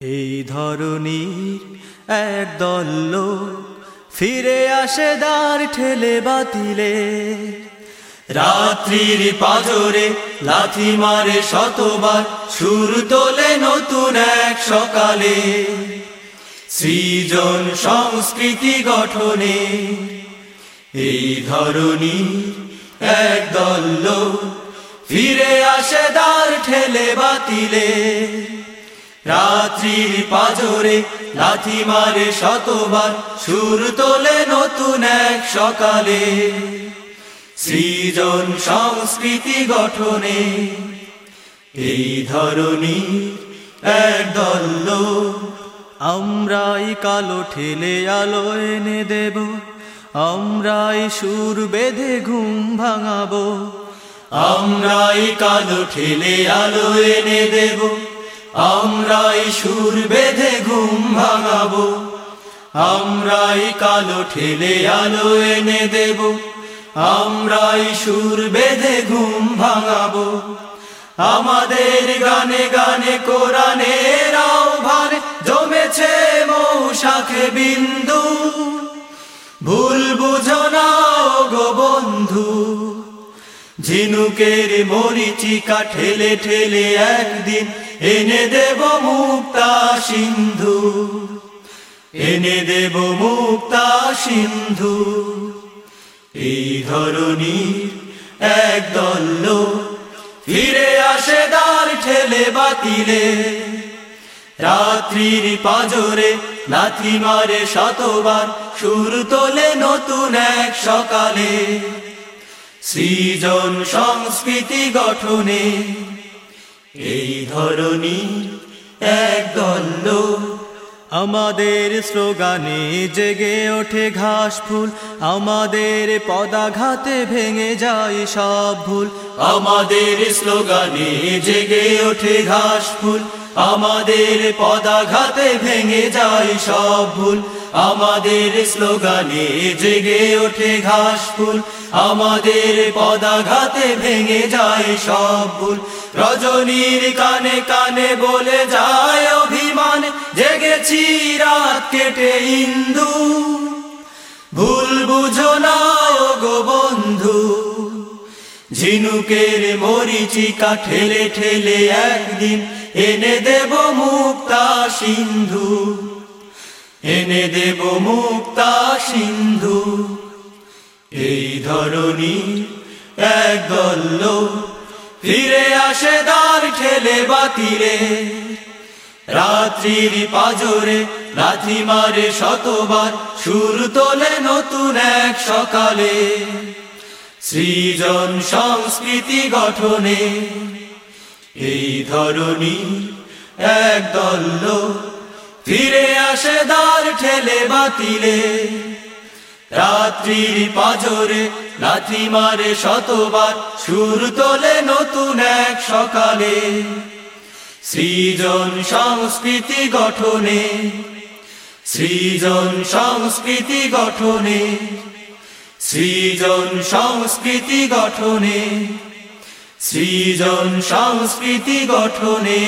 এই ধরনীর একদল লোক ফিরে আসে দ্বার ঠেলে বাতিলে। রাত্রির পাজরে লাথি মারে শতবার, সুর তোলে নতুন এক সকালে। সৃজন সংস্কৃতি গঠনে এই ধরনী একদল লোক ফিরে আসে দ্বার ঠেলে বাতিলে। রাত্রির পাজরে লাথি মারে শতবার, সুর তোলে নতুন এক সকালে। সৃজন সংস্কৃতি গঠনে এই ধরনী একদল আমরাই কালো ঠেলে আলো এনে দেব, আমরাই সুর বেঁধে ঘুম ভাঙাবো, আমরাই কালো ঠেলে আলো এনে দেব। আমরাই সুর বেঁধে ঘুম ভাঙাবো, আমরাই কালো ঠেলে আলো এনে দেব, আমরাই সুর বেঁধে ঘুম ভাঙাবো। আমাদের গানে গানে কোরআনের আহ্বান, জমেছে মৌশাখে বিন্দু। ভুল বুঝো না গো বন্ধু, ঝিনুকের মরিচিকা ঠেলে ঠেলে একদিন এনে দেব মুক্তা সিন্ধু। এনে দেব মুক্তা সিন্ধু। এই ধরনীর একদল লোক ফিরে আসে দ্বার ঠেলে বাতিলে। রাত্রির পাজরে লাথি মারে শতবার, সুর তোলে নতুন এক সকালে। সৃজন সংস্কৃতি গঠনে এই ধরনী একদল আমাদের স্লোগানে জেগে ওঠে ঘাস ফুল। আমাদের পদাঘাতে ভেঙে যায় সব ভুল। আমাদের স্লোগানে জেগে ওঠে ঘাস ফুল। আমাদের পদাঘাতে ভেঙে যায় সব ভুল। আমাদের স্লোগানে জেগে ওঠে ঘাস ফুল। আমাদের পদাঘাতে ভেঙে যায় সব ভুল। রজনীর কানে কানে বলে যায় অভিমান, জেগেছি রাত কেটে ইন্দু। ভুল বুঝো না গো বন্ধু, ঝিনুকের মরিচিকা ঠেলে ঠেলে একদিন এনে দেব মুক্তা সিন্ধু। এনে দেব মুক্তা সিন্ধু। এই ধরনী একদল লোক ফিরে আসে দ্বার ঠেলে বাতিরে রাত্রির পাজরে লাথি মারে শতবার সুর তোলে নতুন এক সকালে। সৃজন সংস্কৃতি গঠনে এই ধরনী একদল লোক ফিরে আসে দ্বার ঠেলে বাতিলে। রাত্রির পাজরে লাথি মারে শতবার, সুর তোলে নতুন এক সকালে। সৃজন সংস্কৃতি গঠনে, সৃজন সংস্কৃতি গঠনে, সৃজন সংস্কৃতি গঠনে, সৃজন সংস্কৃতি গঠনে।